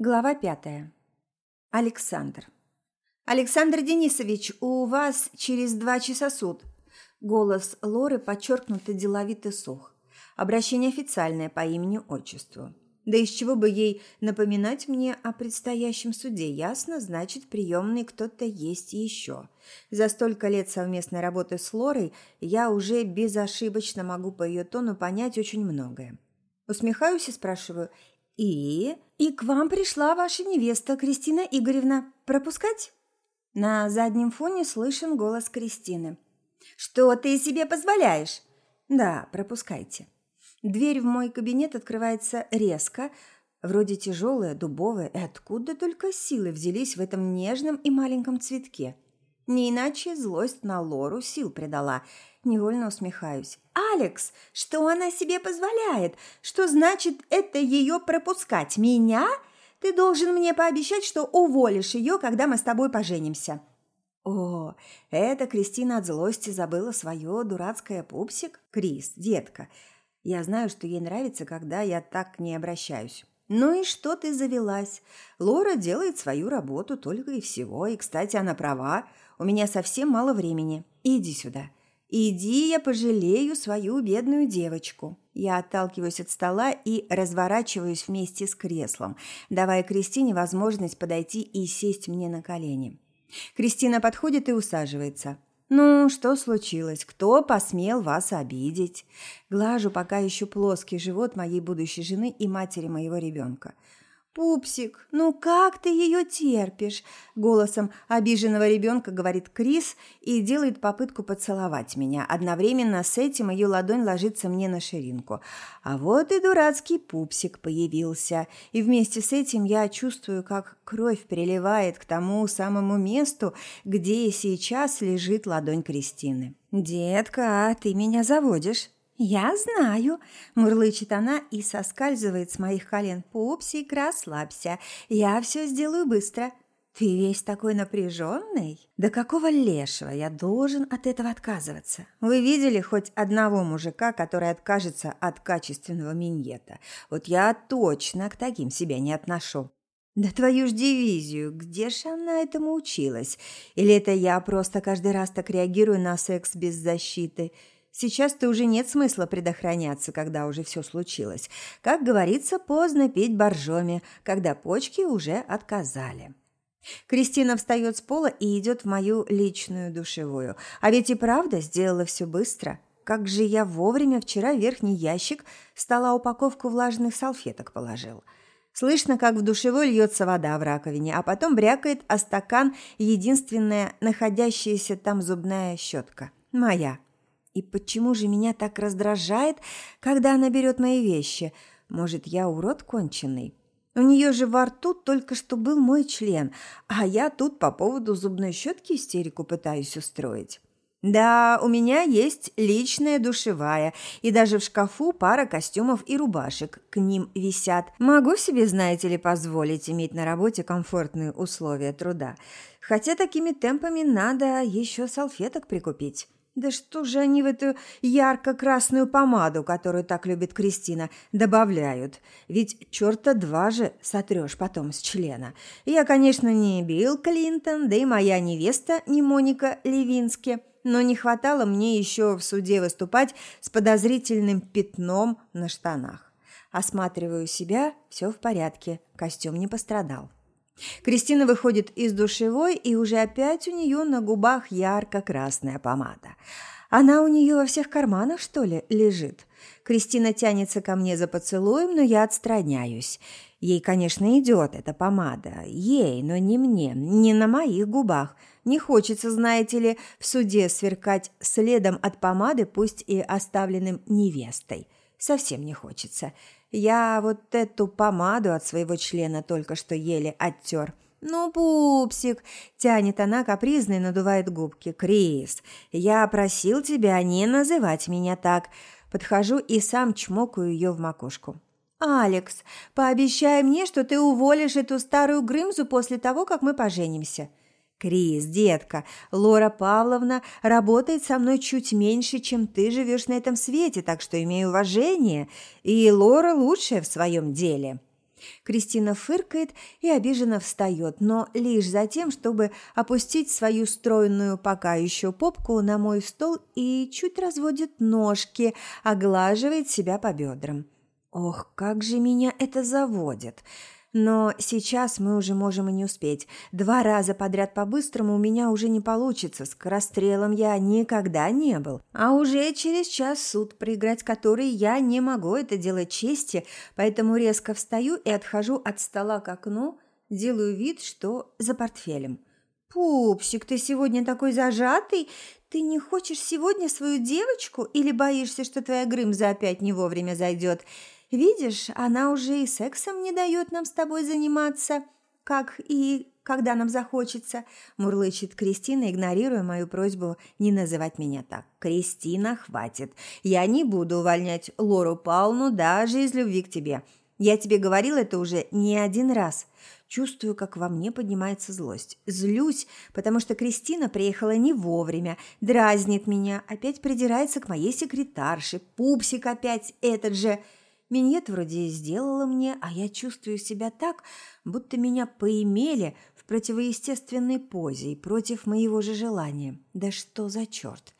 Глава пятая. Александр. «Александр Денисович, у вас через два часа суд». Голос Лоры подчеркнуто деловито сух. Обращение официальное по имени-отчеству. Да из чего бы ей напоминать мне о предстоящем суде? Ясно, значит, приемный кто-то есть еще. За столько лет совместной работы с Лорой я уже безошибочно могу по ее тону понять очень многое. Усмехаюсь и спрашиваю – «И? И к вам пришла ваша невеста, Кристина Игоревна. Пропускать?» На заднем фоне слышен голос Кристины. «Что ты себе позволяешь?» «Да, пропускайте». Дверь в мой кабинет открывается резко, вроде тяжелая, дубовая, и откуда только силы взялись в этом нежном и маленьком цветке. Не иначе злость на Лору сил придала – Невольно усмехаюсь. «Алекс, что она себе позволяет? Что значит это ее пропускать? Меня? Ты должен мне пообещать, что уволишь ее, когда мы с тобой поженимся». О, это Кристина от злости забыла свое дурацкое пупсик. Крис, детка, я знаю, что ей нравится, когда я так к ней обращаюсь. Ну и что ты завелась? Лора делает свою работу только и всего. И, кстати, она права. У меня совсем мало времени. Иди сюда. «Иди, я пожалею свою бедную девочку». Я отталкиваюсь от стола и разворачиваюсь вместе с креслом, давая Кристине возможность подойти и сесть мне на колени. Кристина подходит и усаживается. «Ну, что случилось? Кто посмел вас обидеть?» Глажу пока еще плоский живот моей будущей жены и матери моего ребенка – «Пупсик, ну как ты ее терпишь?» Голосом обиженного ребенка говорит Крис и делает попытку поцеловать меня. Одновременно с этим ее ладонь ложится мне на ширинку. А вот и дурацкий пупсик появился. И вместе с этим я чувствую, как кровь переливает к тому самому месту, где сейчас лежит ладонь Кристины. «Детка, ты меня заводишь». «Я знаю», – мурлычет она и соскальзывает с моих колен. «Пупсик, расслабься, я все сделаю быстро». «Ты весь такой напряженный? Да какого лешего я должен от этого отказываться? Вы видели хоть одного мужика, который откажется от качественного миньета? Вот я точно к таким себя не отношу». «Да твою ж дивизию, где ж она этому училась? Или это я просто каждый раз так реагирую на секс без защиты?» Сейчас-то уже нет смысла предохраняться, когда уже все случилось. Как говорится, поздно петь боржоми, когда почки уже отказали. Кристина встает с пола и идет в мою личную душевую. А ведь и правда сделала все быстро. Как же я вовремя вчера верхний ящик стола упаковку влажных салфеток положил. Слышно, как в душевой льется вода в раковине, а потом брякает о стакан единственная находящаяся там зубная щетка. Моя. И почему же меня так раздражает, когда она берет мои вещи? Может, я урод конченый? У нее же во рту только что был мой член, а я тут по поводу зубной щетки истерику пытаюсь устроить. Да, у меня есть личная душевая, и даже в шкафу пара костюмов и рубашек к ним висят. Могу себе, знаете ли, позволить иметь на работе комфортные условия труда. Хотя такими темпами надо еще салфеток прикупить. Да что же они в эту ярко-красную помаду, которую так любит Кристина, добавляют? Ведь черта два же сотрешь потом с члена. Я, конечно, не Билл Клинтон, да и моя невеста не Моника Левински, но не хватало мне еще в суде выступать с подозрительным пятном на штанах. Осматриваю себя, все в порядке, костюм не пострадал. Кристина выходит из душевой, и уже опять у нее на губах ярко-красная помада. Она у нее во всех карманах, что ли, лежит? Кристина тянется ко мне за поцелуем, но я отстраняюсь. Ей, конечно, идет эта помада. Ей, но не мне, не на моих губах. Не хочется, знаете ли, в суде сверкать следом от помады, пусть и оставленным невестой. Совсем не хочется. Я вот эту помаду от своего члена только что еле оттер. «Ну, пупсик!» – тянет она капризно и надувает губки. «Крис, я просил тебя не называть меня так». Подхожу и сам чмокаю ее в макушку. «Алекс, пообещай мне, что ты уволишь эту старую Грымзу после того, как мы поженимся». «Крис, детка, Лора Павловна работает со мной чуть меньше, чем ты живешь на этом свете, так что имею уважение, и Лора лучшая в своем деле». Кристина фыркает и обиженно встает, но лишь за тем, чтобы опустить свою стройную пока еще попку на мой стол и чуть разводит ножки, оглаживает себя по бедрам. Ох, как же меня это заводит! Но сейчас мы уже можем и не успеть. Два раза подряд по-быстрому у меня уже не получится. Скорострелом я никогда не был. А уже через час суд, проиграть который я не могу это делать чести, поэтому резко встаю и отхожу от стола к окну, делаю вид, что за портфелем. «Пупсик, ты сегодня такой зажатый. Ты не хочешь сегодня свою девочку или боишься, что твоя Грымза опять не вовремя зайдет?» Видишь, она уже и сексом не дает нам с тобой заниматься, как и когда нам захочется», – мурлычет Кристина, игнорируя мою просьбу не называть меня так. «Кристина, хватит. Я не буду увольнять Лору Пауну даже из любви к тебе. Я тебе говорила это уже не один раз. Чувствую, как во мне поднимается злость. Злюсь, потому что Кристина приехала не вовремя, дразнит меня, опять придирается к моей секретарше, пупсик опять этот же – Миньет вроде сделала мне, а я чувствую себя так, будто меня поимели в противоестественной позе и против моего же желания. Да что за черт?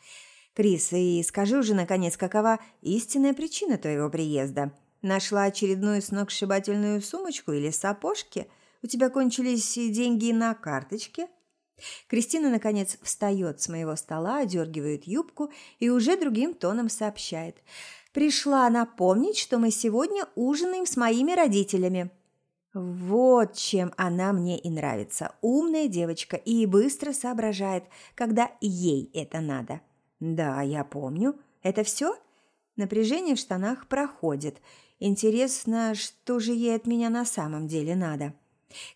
Крис, и скажи уже, наконец, какова истинная причина твоего приезда? Нашла очередную сногсшибательную сумочку или сапожки? У тебя кончились деньги на карточке?» Кристина, наконец, встает с моего стола, одергивает юбку и уже другим тоном сообщает – Пришла напомнить, что мы сегодня ужинаем с моими родителями. Вот чем она мне и нравится. Умная девочка и быстро соображает, когда ей это надо. Да, я помню. Это все? Напряжение в штанах проходит. Интересно, что же ей от меня на самом деле надо?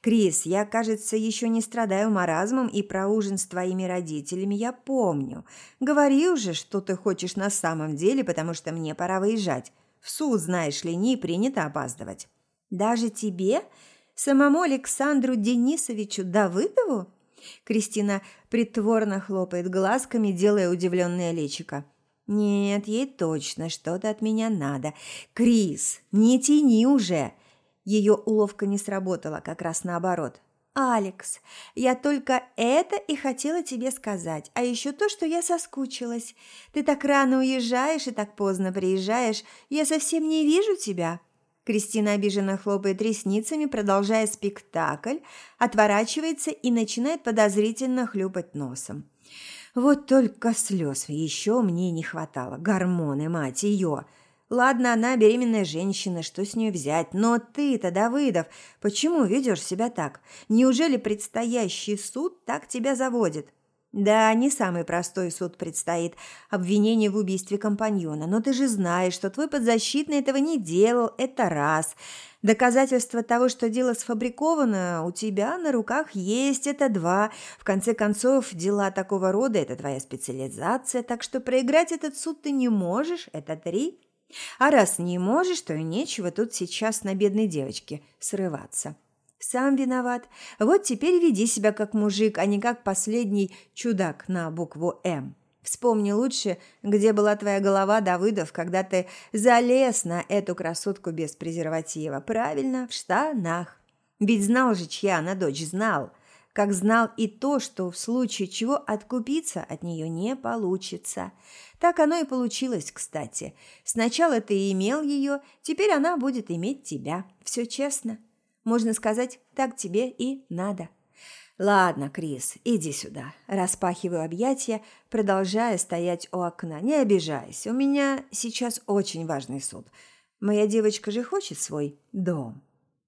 «Крис, я, кажется, еще не страдаю маразмом, и про ужин с твоими родителями я помню. Говори уже, что ты хочешь на самом деле, потому что мне пора выезжать. В суд, знаешь ли, не принято опаздывать». «Даже тебе? Самому Александру Денисовичу Давыдову?» Кристина притворно хлопает глазками, делая удивленное личико. «Нет, ей точно что-то от меня надо. Крис, не тяни уже!» Ее уловка не сработала, как раз наоборот. «Алекс, я только это и хотела тебе сказать, а еще то, что я соскучилась. Ты так рано уезжаешь и так поздно приезжаешь, я совсем не вижу тебя». Кристина обиженно хлопает ресницами, продолжая спектакль, отворачивается и начинает подозрительно хлюпать носом. Вот только слез еще мне не хватало. Гормоны, мать ее! Ладно, она беременная женщина, что с нее взять? Но ты-то, Давыдов, почему ведешь себя так? Неужели предстоящий суд так тебя заводит? Да, не самый простой суд предстоит. Обвинение в убийстве компаньона. Но ты же знаешь, что твой подзащитный этого не делал. Это раз. Доказательства того, что дело сфабриковано, у тебя на руках есть. Это два. В конце концов, дела такого рода – это твоя специализация. Так что проиграть этот суд ты не можешь. Это три. А раз не можешь, то и нечего тут сейчас на бедной девочке срываться. Сам виноват. Вот теперь веди себя как мужик, а не как последний чудак на букву «М». Вспомни лучше, где была твоя голова, Давыдов, когда ты залез на эту красотку без презерватива. Правильно, в штанах. Ведь знал же, чья она дочь, знал как знал и то, что в случае чего откупиться от нее не получится. Так оно и получилось, кстати. Сначала ты имел ее, теперь она будет иметь тебя. Все честно. Можно сказать, так тебе и надо. «Ладно, Крис, иди сюда». Распахиваю объятия, продолжая стоять у окна. «Не обижайся, у меня сейчас очень важный суд. Моя девочка же хочет свой дом».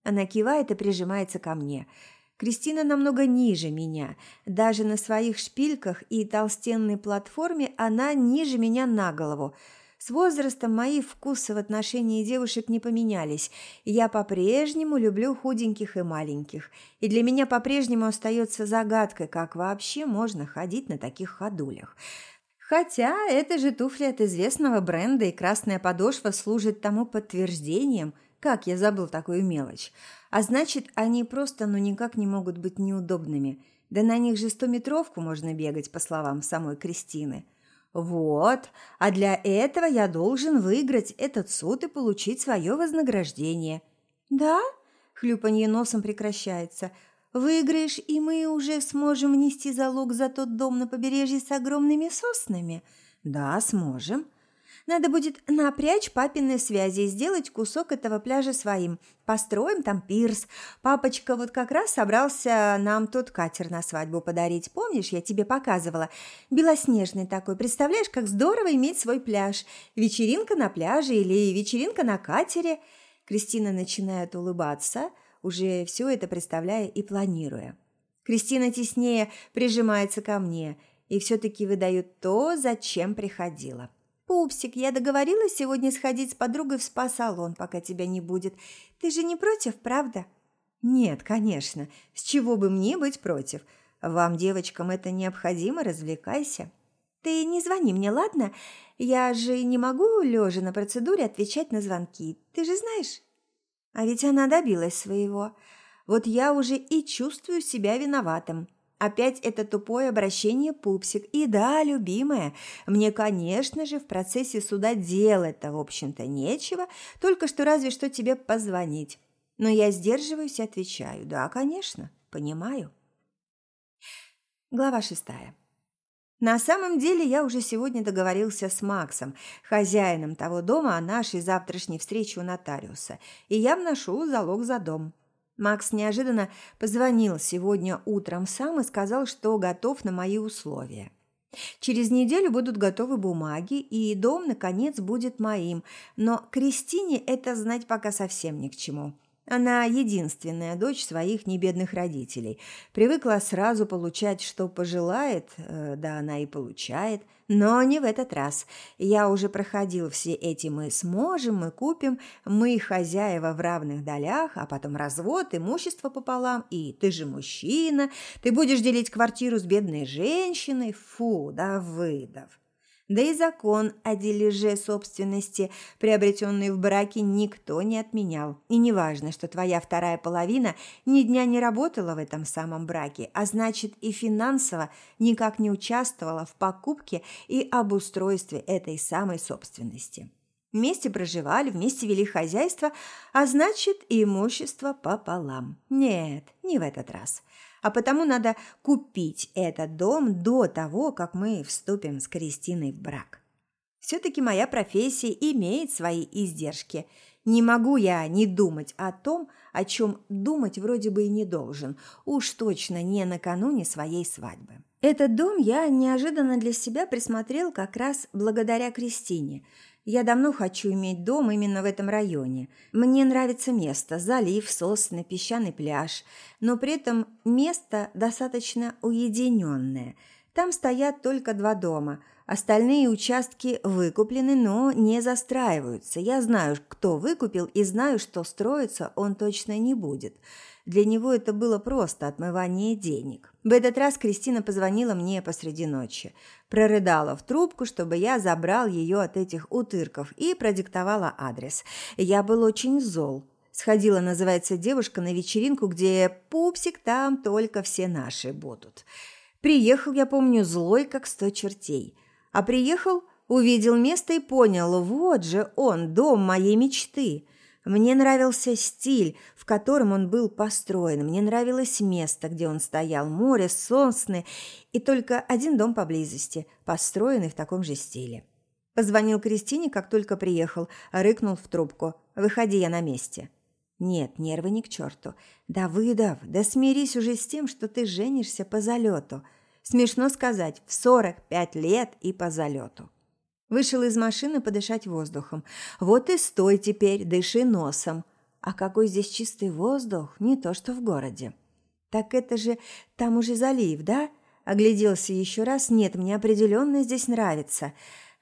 Она кивает и прижимается ко мне – Кристина намного ниже меня. Даже на своих шпильках и толстенной платформе она ниже меня на голову. С возрастом мои вкусы в отношении девушек не поменялись. Я по-прежнему люблю худеньких и маленьких. И для меня по-прежнему остается загадкой, как вообще можно ходить на таких ходулях. Хотя это же туфли от известного бренда, и красная подошва служит тому подтверждением, как я забыл такую мелочь. А значит, они просто ну никак не могут быть неудобными. Да на них же стометровку можно бегать, по словам самой Кристины. Вот, а для этого я должен выиграть этот суд и получить свое вознаграждение. Да? Хлюпанье носом прекращается. Выиграешь, и мы уже сможем внести залог за тот дом на побережье с огромными соснами? Да, сможем. Надо будет напрячь папины связи и сделать кусок этого пляжа своим. Построим там пирс. Папочка вот как раз собрался нам тот катер на свадьбу подарить. Помнишь, я тебе показывала? Белоснежный такой. Представляешь, как здорово иметь свой пляж. Вечеринка на пляже или вечеринка на катере. Кристина начинает улыбаться, уже все это представляя и планируя. Кристина теснее прижимается ко мне и все-таки выдает то, зачем приходила. «Пупсик, я договорилась сегодня сходить с подругой в спа-салон, пока тебя не будет. Ты же не против, правда?» «Нет, конечно. С чего бы мне быть против? Вам, девочкам, это необходимо, развлекайся». «Ты не звони мне, ладно? Я же не могу, лежа на процедуре, отвечать на звонки. Ты же знаешь?» А ведь она добилась своего. Вот я уже и чувствую себя виноватым. Опять это тупое обращение пупсик. И да, любимая, мне, конечно же, в процессе суда делать-то, в общем-то, нечего, только что разве что тебе позвонить. Но я сдерживаюсь и отвечаю. Да, конечно, понимаю. Глава шестая. На самом деле я уже сегодня договорился с Максом, хозяином того дома, о нашей завтрашней встрече у нотариуса, и я вношу залог за дом. Макс неожиданно позвонил сегодня утром сам и сказал, что готов на мои условия. Через неделю будут готовы бумаги, и дом, наконец, будет моим, но Кристине это знать пока совсем ни к чему. Она единственная дочь своих небедных родителей. Привыкла сразу получать, что пожелает, э, да она и получает, но не в этот раз. Я уже проходил все эти «мы сможем», «мы купим», «мы хозяева в равных долях», а потом развод, имущество пополам, и «ты же мужчина», «ты будешь делить квартиру с бедной женщиной», «фу, да выдав». Да и закон о дележе собственности, приобретенный в браке, никто не отменял. И не важно, что твоя вторая половина ни дня не работала в этом самом браке, а значит и финансово никак не участвовала в покупке и обустройстве этой самой собственности. Вместе проживали, вместе вели хозяйство, а значит и имущество пополам. Нет, не в этот раз а потому надо купить этот дом до того, как мы вступим с Кристиной в брак. Все-таки моя профессия имеет свои издержки. Не могу я не думать о том, о чем думать вроде бы и не должен, уж точно не накануне своей свадьбы. Этот дом я неожиданно для себя присмотрел как раз благодаря Кристине – я давно хочу иметь дом именно в этом районе. Мне нравится место – залив, сосны, песчаный пляж. Но при этом место достаточно уединенное. Там стоят только два дома. Остальные участки выкуплены, но не застраиваются. Я знаю, кто выкупил, и знаю, что строиться он точно не будет – для него это было просто отмывание денег. В этот раз Кристина позвонила мне посреди ночи. Прорыдала в трубку, чтобы я забрал ее от этих утырков и продиктовала адрес. Я был очень зол. Сходила, называется, девушка на вечеринку, где пупсик там только все наши будут. Приехал, я помню, злой, как сто чертей. А приехал, увидел место и понял, вот же он, дом моей мечты. Мне нравился стиль, в котором он был построен. Мне нравилось место, где он стоял, море, сосны и только один дом поблизости, построенный в таком же стиле. Позвонил Кристине, как только приехал, рыкнул в трубку. «Выходи, я на месте». «Нет, нервы ни к черту. Давыдов, да смирись уже с тем, что ты женишься по залету. Смешно сказать, в сорок пять лет и по залету». Вышел из машины подышать воздухом. Вот и стой теперь, дыши носом. А какой здесь чистый воздух, не то что в городе. Так это же там уже залив, да? Огляделся еще раз. Нет, мне определенно здесь нравится.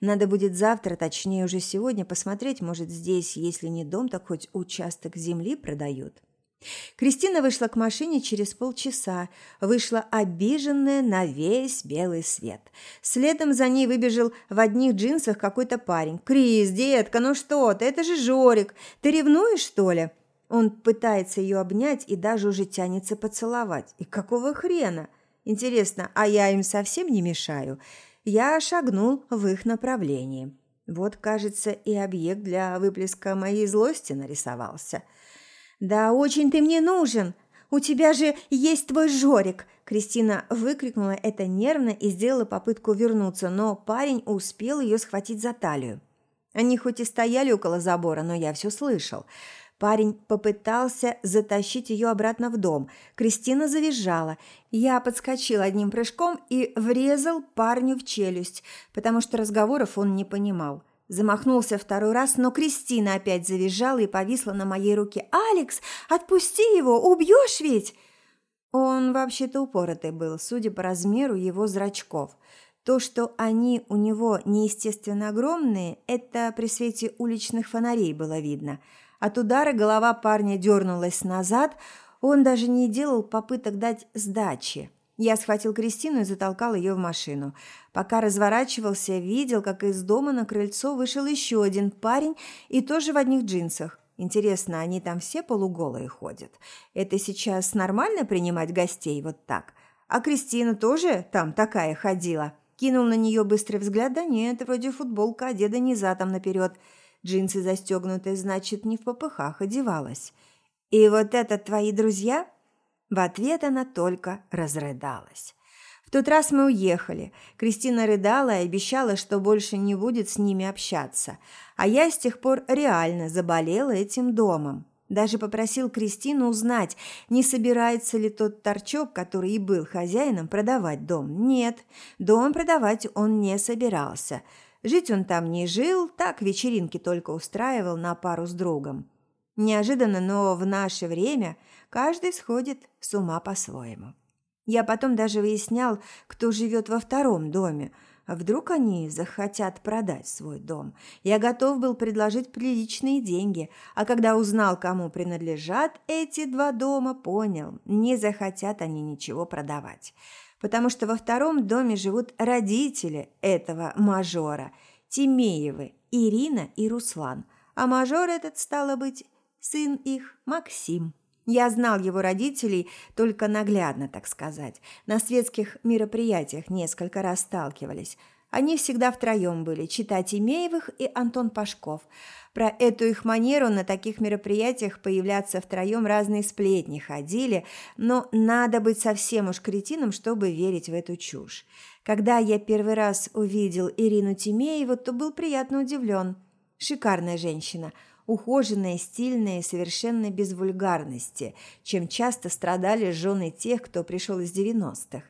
Надо будет завтра, точнее уже сегодня, посмотреть, может, здесь, если не дом, так хоть участок земли продают. Кристина вышла к машине через полчаса, вышла обиженная на весь белый свет. Следом за ней выбежал в одних джинсах какой-то парень. «Крис, детка, ну что ты, это же Жорик, ты ревнуешь, что ли?» Он пытается ее обнять и даже уже тянется поцеловать. И какого хрена? Интересно, а я им совсем не мешаю? Я шагнул в их направлении. Вот, кажется, и объект для выплеска моей злости нарисовался – «Да очень ты мне нужен! У тебя же есть твой Жорик!» Кристина выкрикнула это нервно и сделала попытку вернуться, но парень успел ее схватить за талию. Они хоть и стояли около забора, но я все слышал. Парень попытался затащить ее обратно в дом. Кристина завизжала. Я подскочил одним прыжком и врезал парню в челюсть, потому что разговоров он не понимал. Замахнулся второй раз, но Кристина опять завизжала и повисла на моей руке. «Алекс, отпусти его! Убьешь ведь!» Он вообще-то упоротый был, судя по размеру его зрачков. То, что они у него неестественно огромные, это при свете уличных фонарей было видно. От удара голова парня дернулась назад, он даже не делал попыток дать сдачи. Я схватил Кристину и затолкал ее в машину. Пока разворачивался, видел, как из дома на крыльцо вышел еще один парень и тоже в одних джинсах. Интересно, они там все полуголые ходят? Это сейчас нормально принимать гостей вот так? А Кристина тоже там такая ходила?» Кинул на нее быстрый взгляд. Да нет, вроде футболка одета не задом наперед. Джинсы застегнуты, значит, не в попыхах одевалась. «И вот это твои друзья?» В ответ она только разрыдалась. В тот раз мы уехали. Кристина рыдала и обещала, что больше не будет с ними общаться. А я с тех пор реально заболела этим домом. Даже попросил Кристину узнать, не собирается ли тот торчок, который и был хозяином, продавать дом. Нет, дом продавать он не собирался. Жить он там не жил, так вечеринки только устраивал на пару с другом. Неожиданно, но в наше время каждый сходит с ума по-своему. Я потом даже выяснял, кто живет во втором доме – а вдруг они захотят продать свой дом? Я готов был предложить приличные деньги, а когда узнал, кому принадлежат эти два дома, понял, не захотят они ничего продавать. Потому что во втором доме живут родители этого мажора – Тимеевы, Ирина и Руслан. А мажор этот, стало быть, сын их Максим. Я знал его родителей только наглядно, так сказать. На светских мероприятиях несколько раз сталкивались. Они всегда втроем были – Чита Тимеевых и Антон Пашков. Про эту их манеру на таких мероприятиях появляться втроем разные сплетни ходили, но надо быть совсем уж кретином, чтобы верить в эту чушь. Когда я первый раз увидел Ирину Тимееву, то был приятно удивлен. Шикарная женщина – ухоженные, стильные, совершенно без вульгарности, чем часто страдали жены тех, кто пришел из 90-х.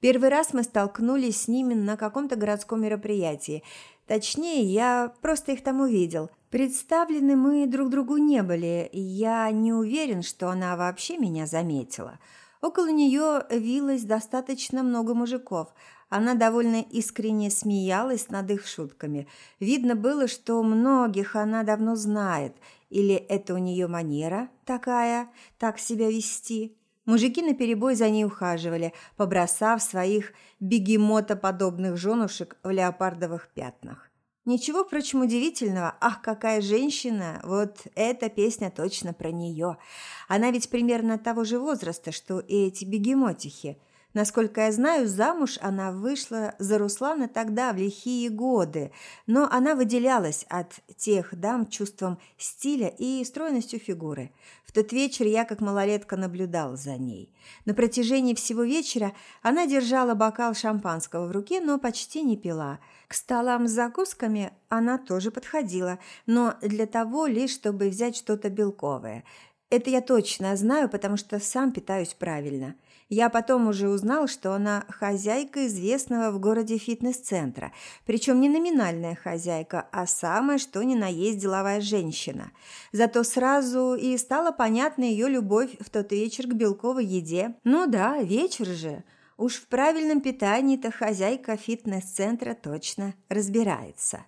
Первый раз мы столкнулись с ними на каком-то городском мероприятии. Точнее, я просто их там увидел. Представлены мы друг другу не были, и я не уверен, что она вообще меня заметила. Около нее вилось достаточно много мужиков – она довольно искренне смеялась над их шутками. Видно было, что многих она давно знает. Или это у нее манера такая, так себя вести? Мужики наперебой за ней ухаживали, побросав своих бегемотоподобных женушек в леопардовых пятнах. Ничего, впрочем, удивительного. Ах, какая женщина! Вот эта песня точно про нее. Она ведь примерно того же возраста, что и эти бегемотихи – Насколько я знаю, замуж она вышла за Руслана тогда, в лихие годы, но она выделялась от тех дам чувством стиля и стройностью фигуры. В тот вечер я, как малолетка, наблюдал за ней. На протяжении всего вечера она держала бокал шампанского в руке, но почти не пила. К столам с закусками она тоже подходила, но для того лишь, чтобы взять что-то белковое. Это я точно знаю, потому что сам питаюсь правильно. Я потом уже узнал, что она хозяйка известного в городе фитнес-центра. Причем не номинальная хозяйка, а самая что ни на есть деловая женщина. Зато сразу и стала понятна ее любовь в тот вечер к белковой еде. Ну да, вечер же. Уж в правильном питании-то хозяйка фитнес-центра точно разбирается.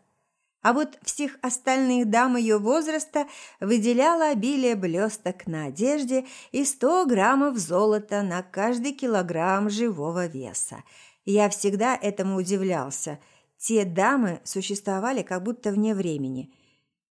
А вот всех остальных дам ее возраста выделяло обилие блесток на одежде и 100 граммов золота на каждый килограмм живого веса. Я всегда этому удивлялся. Те дамы существовали как будто вне времени.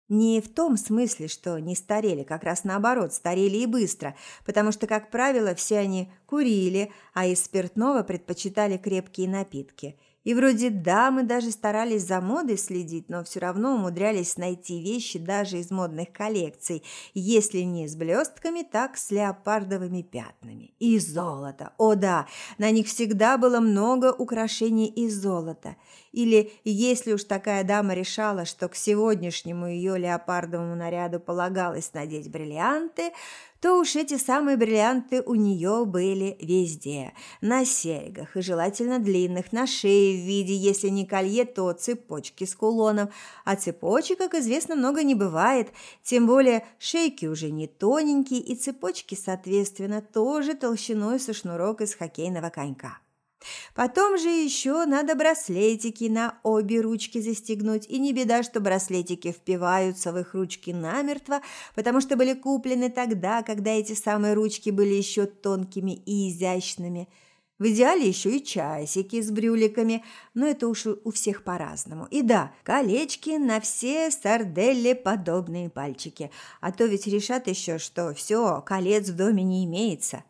Не в том смысле, что не старели, как раз наоборот, старели и быстро, потому что, как правило, все они курили, а из спиртного предпочитали крепкие напитки – И вроде дамы даже старались за модой следить, но все равно умудрялись найти вещи даже из модных коллекций, если не с блестками, так с леопардовыми пятнами. И золото. О да, на них всегда было много украшений из золота. Или если уж такая дама решала, что к сегодняшнему ее леопардовому наряду полагалось надеть бриллианты, то уж эти самые бриллианты у нее были везде. На серьгах и желательно длинных, на шее в виде, если не колье, то цепочки с кулоном. А цепочек, как известно, много не бывает, тем более шейки уже не тоненькие и цепочки, соответственно, тоже толщиной со шнурок из хоккейного конька. Потом же еще надо браслетики на обе ручки застегнуть. И не беда, что браслетики впиваются в их ручки намертво, потому что были куплены тогда, когда эти самые ручки были еще тонкими и изящными. В идеале еще и часики с брюликами, но это уж у всех по-разному. И да, колечки на все сарделле подобные пальчики. А то ведь решат еще, что все, колец в доме не имеется.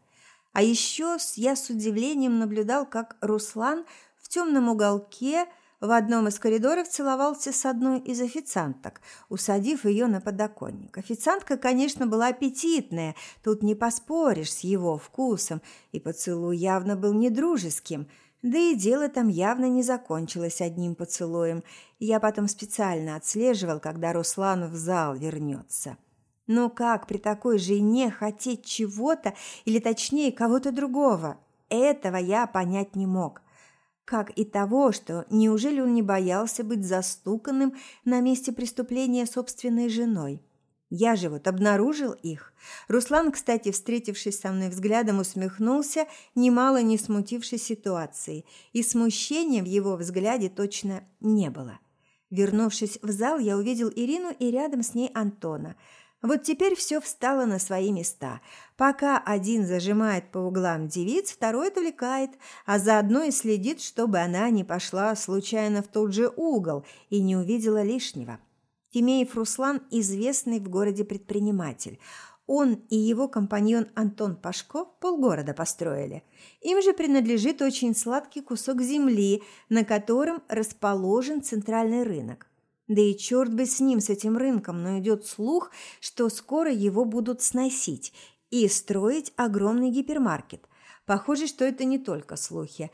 А еще я с удивлением наблюдал, как Руслан в темном уголке в одном из коридоров целовался с одной из официанток, усадив ее на подоконник. Официантка, конечно, была аппетитная, тут не поспоришь с его вкусом, и поцелуй явно был недружеским, да и дело там явно не закончилось одним поцелуем. Я потом специально отслеживал, когда Руслан в зал вернется. Но как при такой жене хотеть чего-то, или точнее кого-то другого? Этого я понять не мог. Как и того, что неужели он не боялся быть застуканным на месте преступления собственной женой? Я же вот обнаружил их. Руслан, кстати, встретившись со мной взглядом, усмехнулся, немало не смутившись ситуации, и смущения в его взгляде точно не было. Вернувшись в зал, я увидел Ирину и рядом с ней Антона – вот теперь все встало на свои места. Пока один зажимает по углам девиц, второй отвлекает, а заодно и следит, чтобы она не пошла случайно в тот же угол и не увидела лишнего. Тимеев Руслан – известный в городе предприниматель. Он и его компаньон Антон Пашко полгорода построили. Им же принадлежит очень сладкий кусок земли, на котором расположен центральный рынок. Да и черт бы с ним, с этим рынком, но идет слух, что скоро его будут сносить и строить огромный гипермаркет. Похоже, что это не только слухи,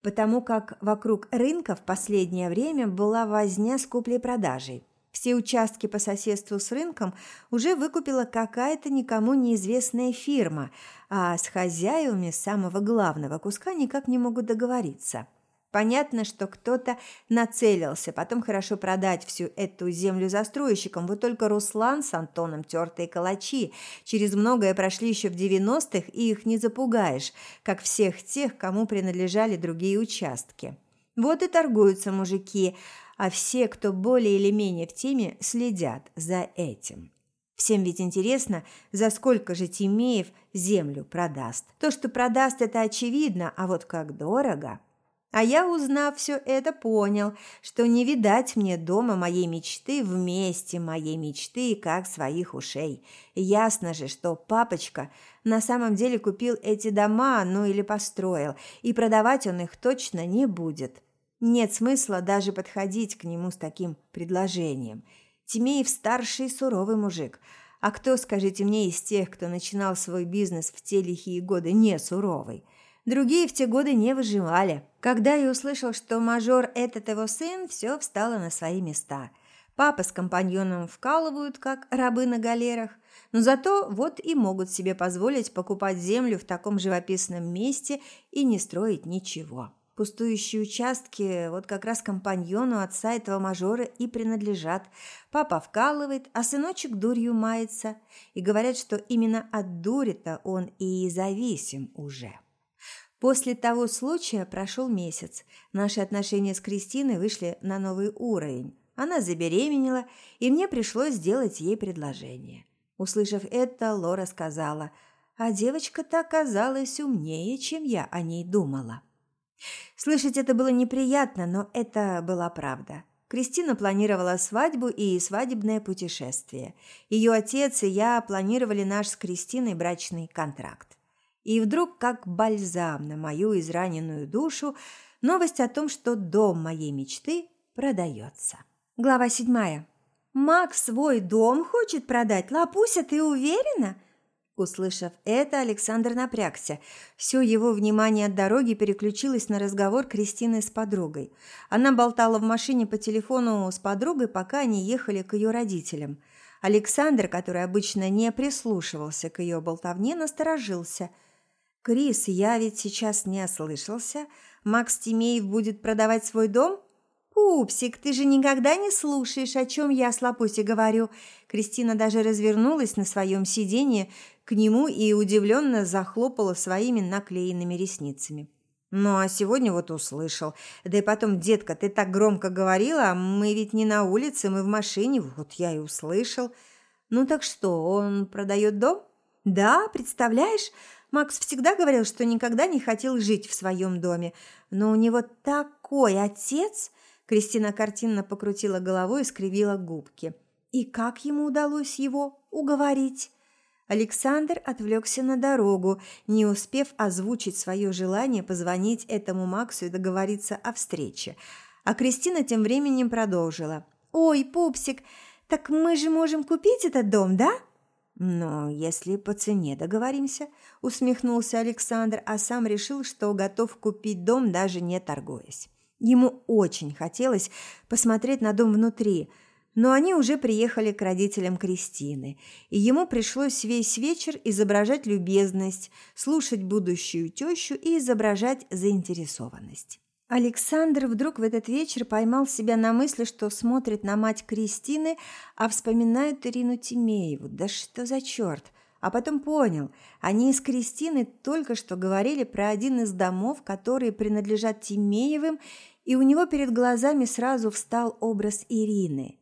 потому как вокруг рынка в последнее время была возня с куплей-продажей. Все участки по соседству с рынком уже выкупила какая-то никому неизвестная фирма, а с хозяевами самого главного куска никак не могут договориться – Понятно, что кто-то нацелился потом хорошо продать всю эту землю застройщикам. Вот только Руслан с Антоном тертые калачи. Через многое прошли еще в 90-х, и их не запугаешь, как всех тех, кому принадлежали другие участки. Вот и торгуются мужики, а все, кто более или менее в теме, следят за этим. Всем ведь интересно, за сколько же Тимеев землю продаст. То, что продаст, это очевидно, а вот как дорого – а я, узнав все это, понял, что не видать мне дома моей мечты вместе моей мечты, как своих ушей. Ясно же, что папочка на самом деле купил эти дома, ну или построил, и продавать он их точно не будет. Нет смысла даже подходить к нему с таким предложением. Тимеев старший суровый мужик. А кто, скажите мне, из тех, кто начинал свой бизнес в те лихие годы, не суровый? Другие в те годы не выживали. Когда я услышал, что мажор – этот его сын, все встало на свои места. Папа с компаньоном вкалывают, как рабы на галерах, но зато вот и могут себе позволить покупать землю в таком живописном месте и не строить ничего. Пустующие участки вот как раз компаньону отца этого мажора и принадлежат. Папа вкалывает, а сыночек дурью мается. И говорят, что именно от дури-то он и зависим уже. После того случая прошел месяц. Наши отношения с Кристиной вышли на новый уровень. Она забеременела, и мне пришлось сделать ей предложение. Услышав это, Лора сказала, а девочка-то оказалась умнее, чем я о ней думала. Слышать это было неприятно, но это была правда. Кристина планировала свадьбу и свадебное путешествие. Ее отец и я планировали наш с Кристиной брачный контракт. И вдруг, как бальзам на мою израненную душу, Новость о том, что дом моей мечты продается. Глава седьмая. «Макс свой дом хочет продать? Лапуся, ты уверена?» Услышав это, Александр напрягся. Все его внимание от дороги переключилось на разговор Кристины с подругой. Она болтала в машине по телефону с подругой, пока они ехали к ее родителям. Александр, который обычно не прислушивался к ее болтовне, насторожился. «Крис, я ведь сейчас не ослышался. Макс Тимеев будет продавать свой дом?» «Пупсик, ты же никогда не слушаешь, о чем я с Лапусей говорю». Кристина даже развернулась на своем сиденье к нему и удивленно захлопала своими наклеенными ресницами. «Ну, а сегодня вот услышал. Да и потом, детка, ты так громко говорила, а мы ведь не на улице, мы в машине, вот я и услышал». «Ну так что, он продает дом?» «Да, представляешь?» Макс всегда говорил, что никогда не хотел жить в своем доме, но у него такой отец – Кристина картинно покрутила головой и скривила губки. И как ему удалось его уговорить? Александр отвлекся на дорогу, не успев озвучить свое желание позвонить этому Максу и договориться о встрече. А Кристина тем временем продолжила. «Ой, пупсик, так мы же можем купить этот дом, да?» «Ну, если по цене договоримся», – усмехнулся Александр, а сам решил, что готов купить дом, даже не торгуясь. Ему очень хотелось посмотреть на дом внутри, но они уже приехали к родителям Кристины, и ему пришлось весь вечер изображать любезность, слушать будущую тещу и изображать заинтересованность. Александр вдруг в этот вечер поймал себя на мысли, что смотрит на мать Кристины, а вспоминает Ирину Тимееву. Да что за черт! А потом понял, они с Кристиной только что говорили про один из домов, которые принадлежат Тимеевым, и у него перед глазами сразу встал образ Ирины.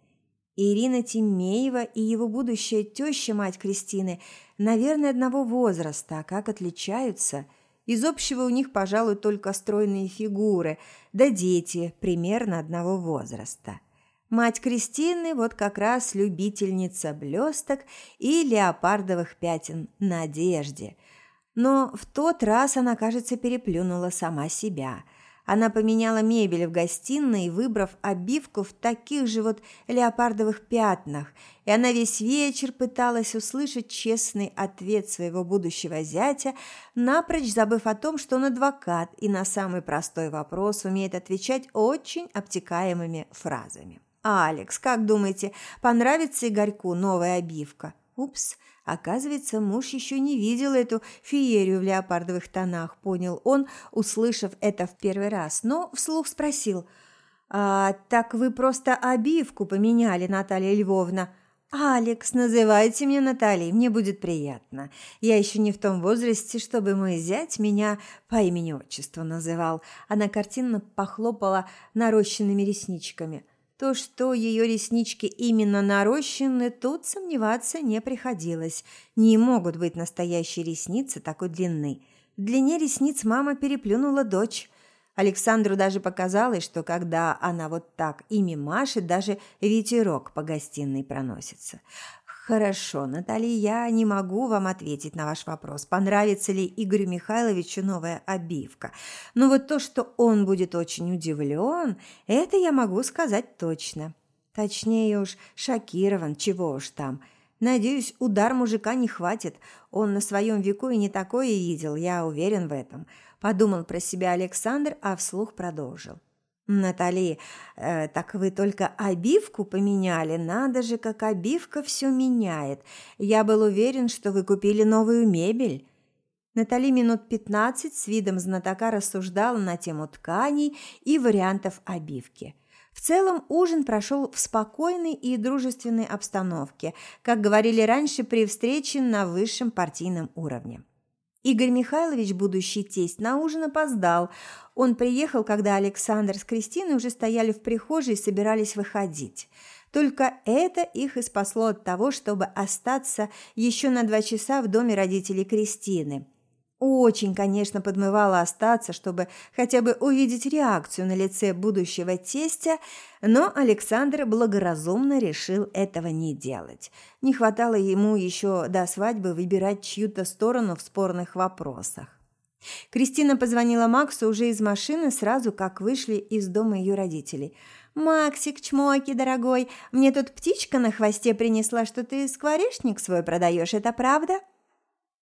Ирина Тимеева и его будущая теща, мать Кристины, наверное, одного возраста, а как отличаются? Из общего у них, пожалуй, только стройные фигуры, да дети примерно одного возраста. Мать Кристины вот как раз любительница блесток и леопардовых пятен на одежде. Но в тот раз она, кажется, переплюнула сама себя – она поменяла мебель в гостиной, выбрав обивку в таких же вот леопардовых пятнах, и она весь вечер пыталась услышать честный ответ своего будущего зятя, напрочь забыв о том, что он адвокат и на самый простой вопрос умеет отвечать очень обтекаемыми фразами. «Алекс, как думаете, понравится Игорьку новая обивка?» «Упс!» Оказывается, муж еще не видел эту феерию в леопардовых тонах, понял он, услышав это в первый раз, но вслух спросил. «А, так вы просто обивку поменяли, Наталья Львовна?» «Алекс, называйте меня Натальей, мне будет приятно. Я еще не в том возрасте, чтобы мой зять меня по имени-отчеству называл». Она картинно похлопала нарощенными ресничками. То, что ее реснички именно нарощены, тут сомневаться не приходилось. Не могут быть настоящие ресницы такой длины. В длине ресниц мама переплюнула дочь. Александру даже показалось, что когда она вот так ими машет, даже ветерок по гостиной проносится. Хорошо, Наталья, я не могу вам ответить на ваш вопрос, понравится ли Игорю Михайловичу новая обивка. Но вот то, что он будет очень удивлен, это я могу сказать точно. Точнее уж, шокирован, чего уж там. Надеюсь, удар мужика не хватит. Он на своем веку и не такое видел, я уверен в этом. Подумал про себя Александр, а вслух продолжил. «Натали, э, так вы только обивку поменяли? Надо же, как обивка все меняет. Я был уверен, что вы купили новую мебель». Натали минут пятнадцать с видом знатока рассуждала на тему тканей и вариантов обивки. В целом ужин прошел в спокойной и дружественной обстановке, как говорили раньше при встрече на высшем партийном уровне. Игорь Михайлович, будущий тесть, на ужин опоздал. Он приехал, когда Александр с Кристиной уже стояли в прихожей и собирались выходить. Только это их и спасло от того, чтобы остаться еще на два часа в доме родителей Кристины – очень, конечно, подмывало остаться, чтобы хотя бы увидеть реакцию на лице будущего тестя, но Александр благоразумно решил этого не делать. Не хватало ему еще до свадьбы выбирать чью-то сторону в спорных вопросах. Кристина позвонила Максу уже из машины, сразу как вышли из дома ее родителей. «Максик, чмоки, дорогой, мне тут птичка на хвосте принесла, что ты скворечник свой продаешь, это правда?»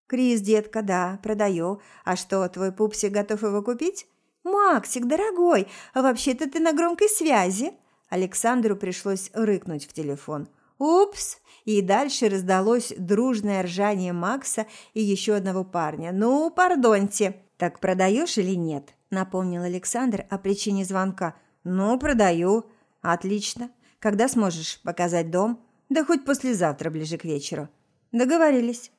«Крис, детка, да, продаю. А что, твой пупсик готов его купить?» «Максик, дорогой, а вообще-то ты на громкой связи!» Александру пришлось рыкнуть в телефон. «Упс!» И дальше раздалось дружное ржание Макса и еще одного парня. «Ну, пардоньте!» «Так продаешь или нет?» – напомнил Александр о причине звонка. «Ну, продаю». «Отлично. Когда сможешь показать дом?» «Да хоть послезавтра, ближе к вечеру». «Договорились».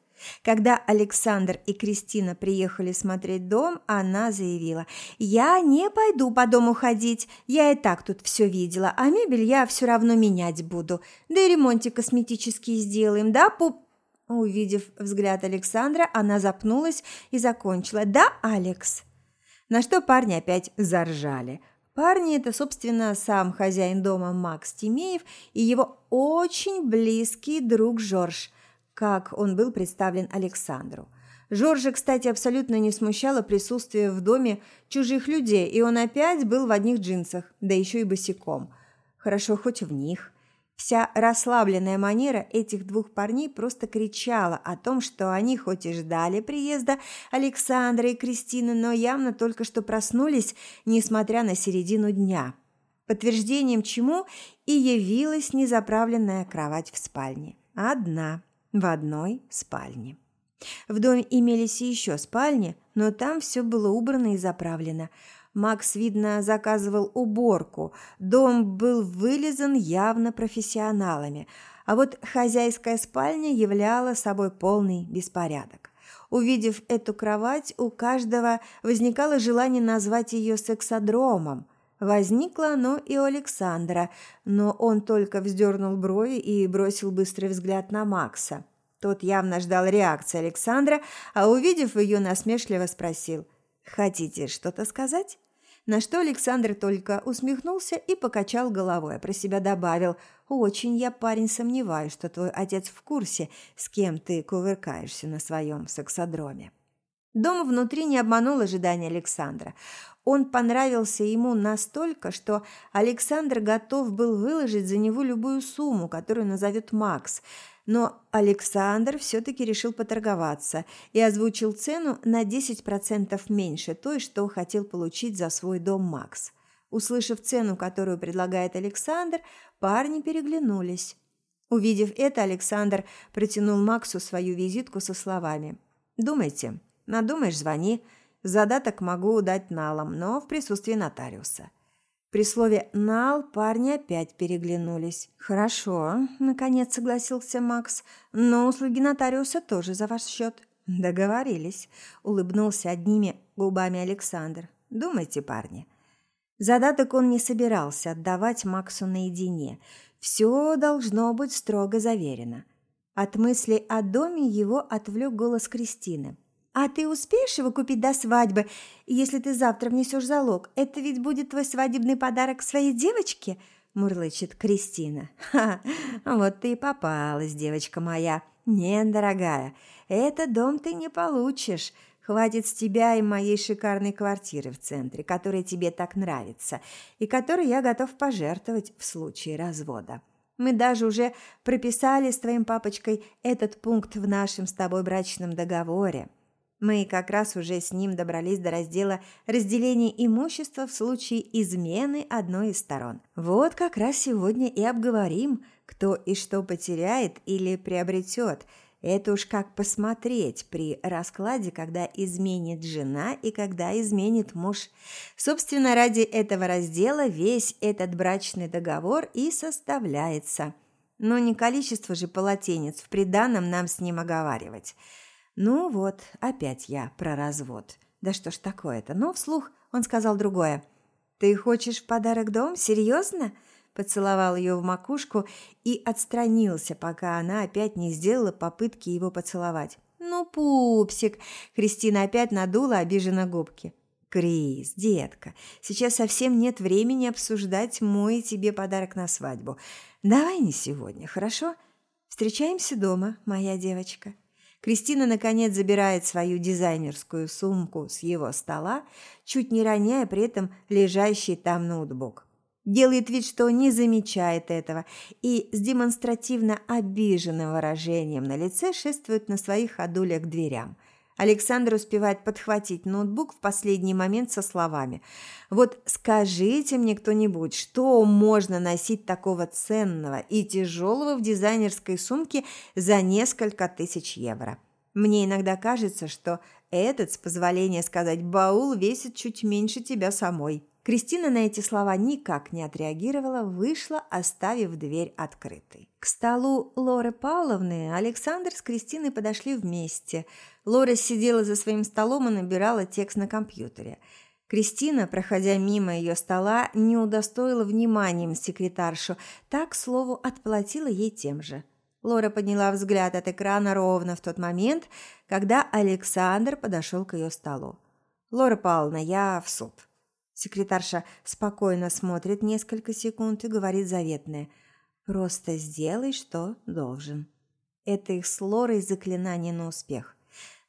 Когда Александр и Кристина приехали смотреть дом, она заявила, «Я не пойду по дому ходить, я и так тут все видела, а мебель я все равно менять буду, да и ремонтик косметический сделаем, да, пуп...» Увидев взгляд Александра, она запнулась и закончила, «Да, Алекс?» На что парни опять заржали. Парни – это, собственно, сам хозяин дома Макс Тимеев и его очень близкий друг Жорж – как он был представлен Александру. Жоржа, кстати, абсолютно не смущало присутствие в доме чужих людей, и он опять был в одних джинсах, да еще и босиком. Хорошо хоть в них. Вся расслабленная манера этих двух парней просто кричала о том, что они хоть и ждали приезда Александра и Кристины, но явно только что проснулись, несмотря на середину дня. Подтверждением чему и явилась незаправленная кровать в спальне. Одна в одной спальне. В доме имелись еще спальни, но там все было убрано и заправлено. Макс, видно, заказывал уборку. Дом был вылизан явно профессионалами, а вот хозяйская спальня являла собой полный беспорядок. Увидев эту кровать, у каждого возникало желание назвать ее сексодромом – Возникло оно и у Александра, но он только вздернул брови и бросил быстрый взгляд на Макса. Тот явно ждал реакции Александра, а увидев ее, насмешливо спросил «Хотите что-то сказать?» На что Александр только усмехнулся и покачал головой, а про себя добавил «Очень я, парень, сомневаюсь, что твой отец в курсе, с кем ты кувыркаешься на своем сексодроме». Дом внутри не обманул ожидания Александра. Он понравился ему настолько, что Александр готов был выложить за него любую сумму, которую назовет Макс. Но Александр все-таки решил поторговаться и озвучил цену на 10% меньше той, что хотел получить за свой дом Макс. Услышав цену, которую предлагает Александр, парни переглянулись. Увидев это, Александр протянул Максу свою визитку со словами «Думайте, надумаешь – звони». Задаток могу дать налом, но в присутствии нотариуса. При слове «нал» парни опять переглянулись. «Хорошо», – наконец согласился Макс, – «но услуги нотариуса тоже за ваш счет». «Договорились», – улыбнулся одними губами Александр. «Думайте, парни». Задаток он не собирался отдавать Максу наедине. Все должно быть строго заверено. От мысли о доме его отвлек голос Кристины – «А ты успеешь его купить до свадьбы, если ты завтра внесешь залог? Это ведь будет твой свадебный подарок своей девочке?» – мурлычет Кристина. «Ха, вот ты и попалась, девочка моя. Нет, дорогая, этот дом ты не получишь. Хватит с тебя и моей шикарной квартиры в центре, которая тебе так нравится, и которой я готов пожертвовать в случае развода». Мы даже уже прописали с твоим папочкой этот пункт в нашем с тобой брачном договоре. Мы как раз уже с ним добрались до раздела разделения имущества в случае измены одной из сторон. Вот как раз сегодня и обговорим, кто и что потеряет или приобретет. Это уж как посмотреть при раскладе, когда изменит жена и когда изменит муж. Собственно, ради этого раздела весь этот брачный договор и составляется. Но не количество же полотенец в приданом нам с ним оговаривать – ну вот, опять я про развод. Да что ж такое-то? Но вслух он сказал другое. «Ты хочешь в подарок дом? Серьезно?» Поцеловал ее в макушку и отстранился, пока она опять не сделала попытки его поцеловать. «Ну, пупсик!» Кристина опять надула обиженно губки. «Крис, детка, сейчас совсем нет времени обсуждать мой тебе подарок на свадьбу. Давай не сегодня, хорошо? Встречаемся дома, моя девочка». Кристина, наконец, забирает свою дизайнерскую сумку с его стола, чуть не роняя при этом лежащий там ноутбук. Делает вид, что не замечает этого, и с демонстративно обиженным выражением на лице шествует на своих ходулях к дверям – Александр успевает подхватить ноутбук в последний момент со словами «Вот скажите мне кто-нибудь, что можно носить такого ценного и тяжелого в дизайнерской сумке за несколько тысяч евро?» Мне иногда кажется, что этот, с позволения сказать, баул весит чуть меньше тебя самой. Кристина на эти слова никак не отреагировала, вышла, оставив дверь открытой. К столу Лоры Павловны Александр с Кристиной подошли вместе. Лора сидела за своим столом и набирала текст на компьютере. Кристина, проходя мимо ее стола, не удостоила вниманием секретаршу, так, слову, отплатила ей тем же. Лора подняла взгляд от экрана ровно в тот момент, когда Александр подошел к ее столу. «Лора Павловна, я в суд». Секретарша спокойно смотрит несколько секунд и говорит заветное «Просто сделай, что должен». Это их с Лорой заклинание на успех.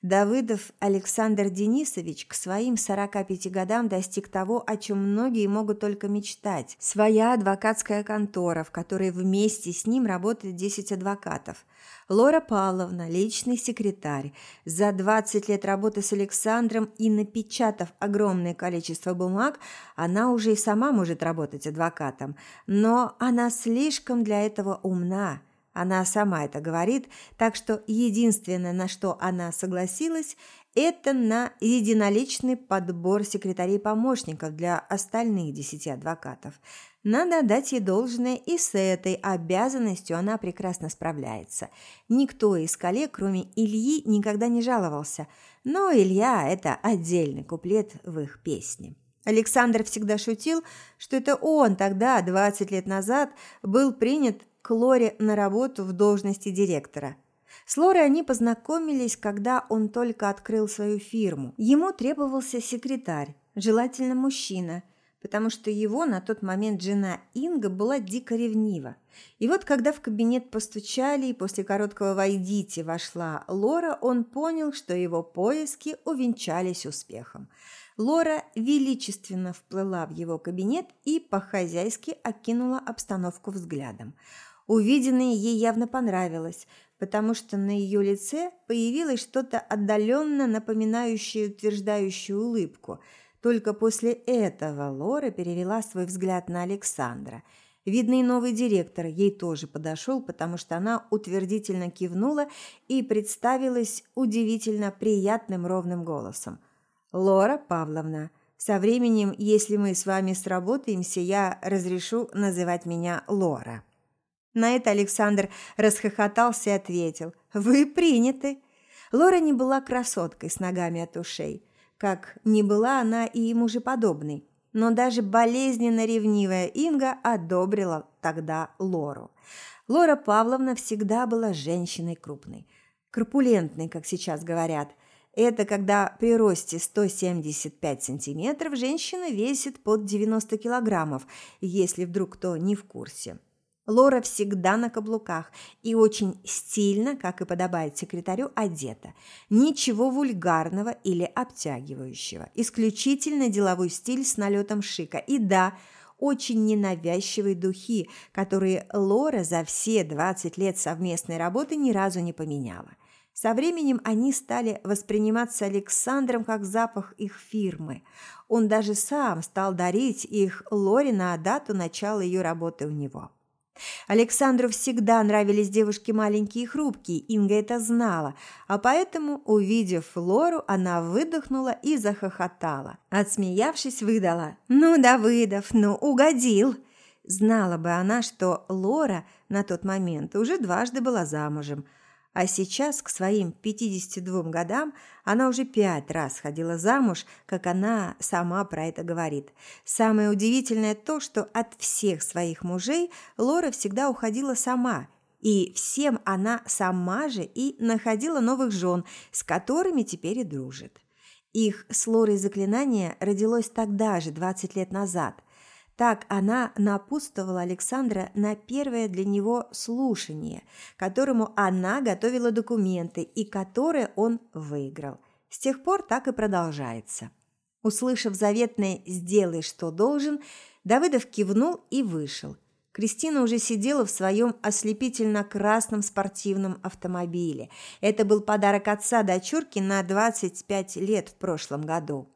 Давыдов Александр Денисович к своим 45 годам достиг того, о чем многие могут только мечтать. Своя адвокатская контора, в которой вместе с ним работает 10 адвокатов. Лора Павловна, личный секретарь. За 20 лет работы с Александром и напечатав огромное количество бумаг, она уже и сама может работать адвокатом. Но она слишком для этого умна. Она сама это говорит, так что единственное, на что она согласилась, это на единоличный подбор секретарей-помощников для остальных десяти адвокатов. Надо отдать ей должное, и с этой обязанностью она прекрасно справляется. Никто из коллег, кроме Ильи, никогда не жаловался, но Илья – это отдельный куплет в их песне. Александр всегда шутил, что это он тогда, 20 лет назад, был принят к Лоре на работу в должности директора. С Лорой они познакомились, когда он только открыл свою фирму. Ему требовался секретарь, желательно мужчина, потому что его на тот момент жена Инга была дико ревнива. И вот когда в кабинет постучали и после короткого «войдите» вошла Лора, он понял, что его поиски увенчались успехом. Лора величественно вплыла в его кабинет и по-хозяйски окинула обстановку взглядом – Увиденное ей явно понравилось, потому что на ее лице появилось что-то отдаленно напоминающее утверждающую улыбку. Только после этого Лора перевела свой взгляд на Александра. Видно, и новый директор ей тоже подошел, потому что она утвердительно кивнула и представилась удивительно приятным ровным голосом. «Лора Павловна, со временем, если мы с вами сработаемся, я разрешу называть меня Лора». На это Александр расхохотался и ответил «Вы приняты». Лора не была красоткой с ногами от ушей, как не была она и ему же подобной. Но даже болезненно ревнивая Инга одобрила тогда Лору. Лора Павловна всегда была женщиной крупной, корпулентной, как сейчас говорят. Это когда при росте 175 сантиметров женщина весит под 90 килограммов, если вдруг кто не в курсе. Лора всегда на каблуках и очень стильно, как и подобает секретарю, одета. Ничего вульгарного или обтягивающего. Исключительно деловой стиль с налетом шика. И да, очень ненавязчивые духи, которые Лора за все 20 лет совместной работы ни разу не поменяла. Со временем они стали восприниматься Александром как запах их фирмы. Он даже сам стал дарить их Лоре на дату начала ее работы у него. Александру всегда нравились девушки маленькие и хрупкие, Инга это знала, а поэтому, увидев Лору, она выдохнула и захохотала. Отсмеявшись, выдала «Ну, Давыдов, ну, угодил!» Знала бы она, что Лора на тот момент уже дважды была замужем – а сейчас, к своим 52 годам, она уже пять раз ходила замуж, как она сама про это говорит. Самое удивительное то, что от всех своих мужей Лора всегда уходила сама, и всем она сама же и находила новых жен, с которыми теперь и дружит. Их с Лорой заклинание родилось тогда же, 20 лет назад – Так она напутствовала Александра на первое для него слушание, которому она готовила документы и которое он выиграл. С тех пор так и продолжается. Услышав заветное «сделай, что должен», Давыдов кивнул и вышел. Кристина уже сидела в своем ослепительно-красном спортивном автомобиле. Это был подарок отца дочурки на 25 лет в прошлом году.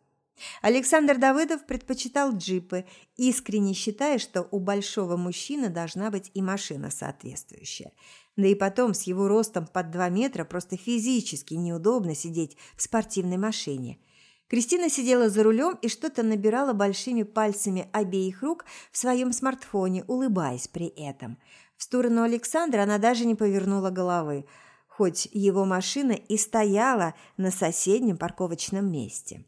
Александр Давыдов предпочитал джипы, искренне считая, что у большого мужчины должна быть и машина соответствующая. Да и потом, с его ростом под 2 метра, просто физически неудобно сидеть в спортивной машине. Кристина сидела за рулем и что-то набирала большими пальцами обеих рук в своем смартфоне, улыбаясь при этом. В сторону Александра она даже не повернула головы, хоть его машина и стояла на соседнем парковочном месте.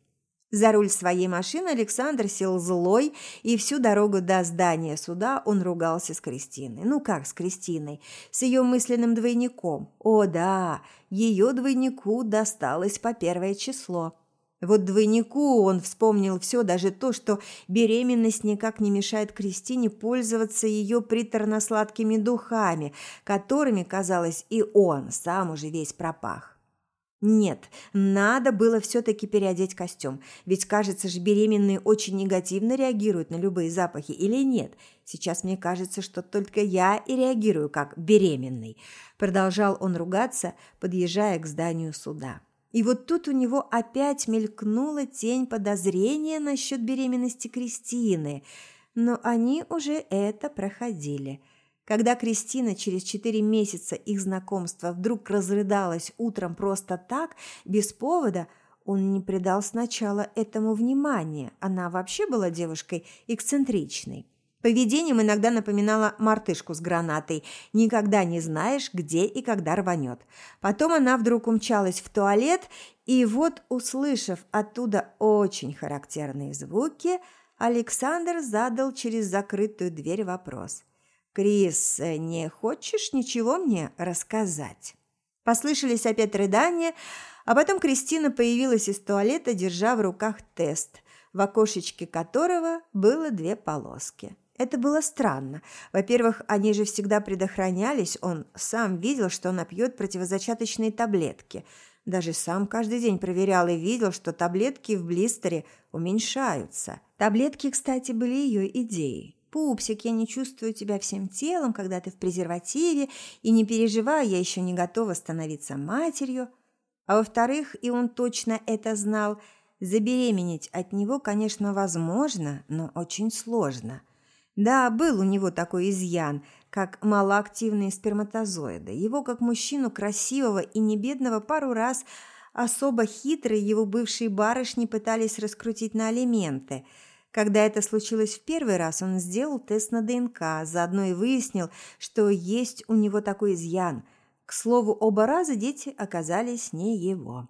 За руль своей машины Александр сел злой, и всю дорогу до здания суда он ругался с Кристиной. Ну как с Кристиной? С ее мысленным двойником. О да, ее двойнику досталось по первое число. Вот двойнику он вспомнил все, даже то, что беременность никак не мешает Кристине пользоваться ее приторно-сладкими духами, которыми, казалось, и он сам уже весь пропах. Нет, надо было все-таки переодеть костюм, ведь, кажется же, беременные очень негативно реагируют на любые запахи, или нет? Сейчас мне кажется, что только я и реагирую как беременный. Продолжал он ругаться, подъезжая к зданию суда. И вот тут у него опять мелькнула тень подозрения насчет беременности Кристины, но они уже это проходили – когда Кристина через четыре месяца их знакомства вдруг разрыдалась утром просто так, без повода, он не придал сначала этому внимания. Она вообще была девушкой эксцентричной. Поведением иногда напоминала мартышку с гранатой. Никогда не знаешь, где и когда рванет. Потом она вдруг умчалась в туалет, и вот, услышав оттуда очень характерные звуки, Александр задал через закрытую дверь вопрос – «Крис, не хочешь ничего мне рассказать?» Послышались опять рыдания, а потом Кристина появилась из туалета, держа в руках тест, в окошечке которого было две полоски. Это было странно. Во-первых, они же всегда предохранялись, он сам видел, что она пьет противозачаточные таблетки. Даже сам каждый день проверял и видел, что таблетки в блистере уменьшаются. Таблетки, кстати, были ее идеей. «Пупсик, я не чувствую тебя всем телом, когда ты в презервативе, и не переживай, я еще не готова становиться матерью». А во-вторых, и он точно это знал, забеременеть от него, конечно, возможно, но очень сложно. Да, был у него такой изъян, как малоактивные сперматозоиды. Его, как мужчину красивого и небедного, пару раз особо хитрые его бывшие барышни пытались раскрутить на алименты – когда это случилось в первый раз, он сделал тест на ДНК, заодно и выяснил, что есть у него такой изъян. К слову, оба раза дети оказались не его.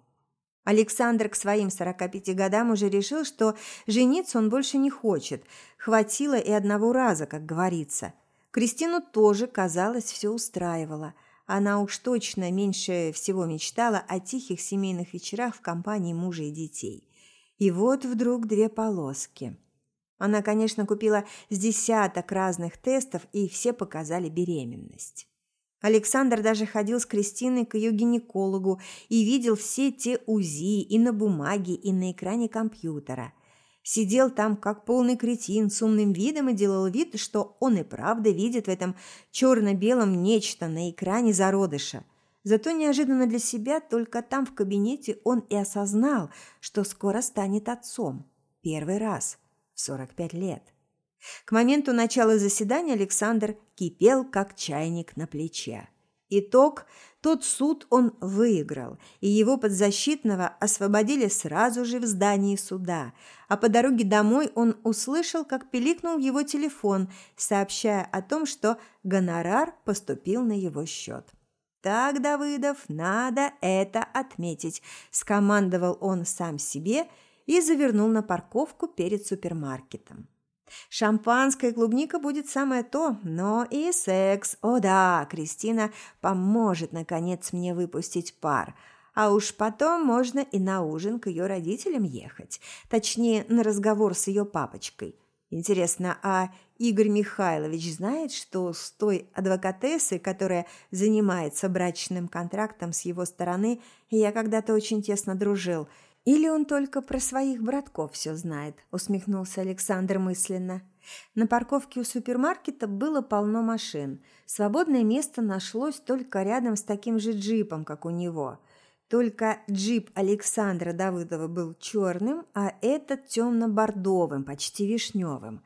Александр к своим 45 годам уже решил, что жениться он больше не хочет. Хватило и одного раза, как говорится. Кристину тоже, казалось, все устраивало. Она уж точно меньше всего мечтала о тихих семейных вечерах в компании мужа и детей. И вот вдруг две полоски – она, конечно, купила с десяток разных тестов, и все показали беременность. Александр даже ходил с Кристиной к ее гинекологу и видел все те УЗИ и на бумаге, и на экране компьютера. Сидел там как полный кретин с умным видом и делал вид, что он и правда видит в этом черно-белом нечто на экране зародыша. Зато неожиданно для себя только там в кабинете он и осознал, что скоро станет отцом. Первый раз – 45 лет. К моменту начала заседания Александр кипел, как чайник на плече. Итог – тот суд он выиграл, и его подзащитного освободили сразу же в здании суда, а по дороге домой он услышал, как пиликнул его телефон, сообщая о том, что гонорар поступил на его счет. «Так, Давыдов, надо это отметить», – скомандовал он сам себе – и завернул на парковку перед супермаркетом. Шампанское и клубника будет самое то, но и секс. О да, Кристина поможет, наконец, мне выпустить пар. А уж потом можно и на ужин к ее родителям ехать. Точнее, на разговор с ее папочкой. Интересно, а Игорь Михайлович знает, что с той адвокатессой, которая занимается брачным контрактом с его стороны, я когда-то очень тесно дружил? Или он только про своих братков все знает?» – усмехнулся Александр мысленно. На парковке у супермаркета было полно машин. Свободное место нашлось только рядом с таким же джипом, как у него. Только джип Александра Давыдова был черным, а этот темно-бордовым, почти вишневым.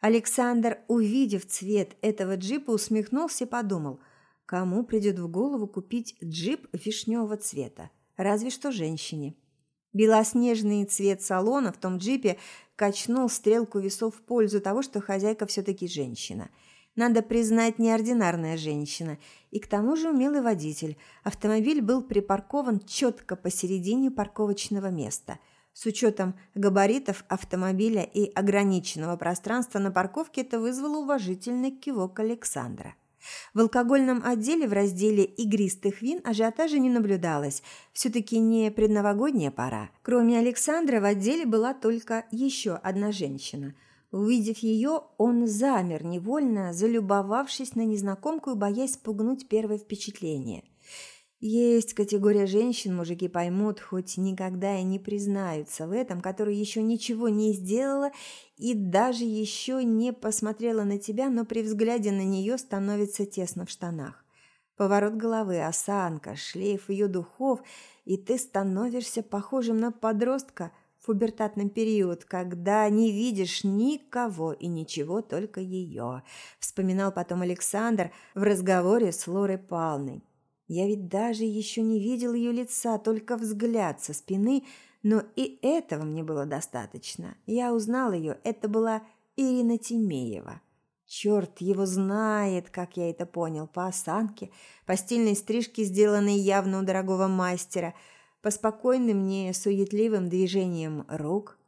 Александр, увидев цвет этого джипа, усмехнулся и подумал, кому придет в голову купить джип вишневого цвета? Разве что женщине. Белоснежный цвет салона в том джипе качнул стрелку весов в пользу того, что хозяйка все-таки женщина – надо признать, неординарная женщина. И к тому же умелый водитель. Автомобиль был припаркован четко посередине парковочного места. С учетом габаритов автомобиля и ограниченного пространства на парковке это вызвало уважительный кивок Александра. В алкогольном отделе в разделе игристых вин ажиотажа не наблюдалось. Все-таки не предновогодняя пора. Кроме Александра в отделе была только еще одна женщина – Увидев ее, он замер, невольно залюбовавшись на незнакомку и боясь спугнуть первое впечатление. Есть категория женщин, мужики поймут, хоть никогда и не признаются в этом, которая еще ничего не сделала и даже еще не посмотрела на тебя, но при взгляде на нее становится тесно в штанах. Поворот головы, осанка, шлейф ее духов, и ты становишься похожим на подростка – пубертатный период, когда не видишь никого и ничего, только ее», – вспоминал потом Александр в разговоре с Лорой Палной. «Я ведь даже еще не видел ее лица, только взгляд со спины, но и этого мне было достаточно. Я узнал ее, это была Ирина Тимеева». Черт его знает, как я это понял, по осанке, по стильной стрижке, сделанной явно у дорогого мастера – по спокойным, не суетливым движениям рук,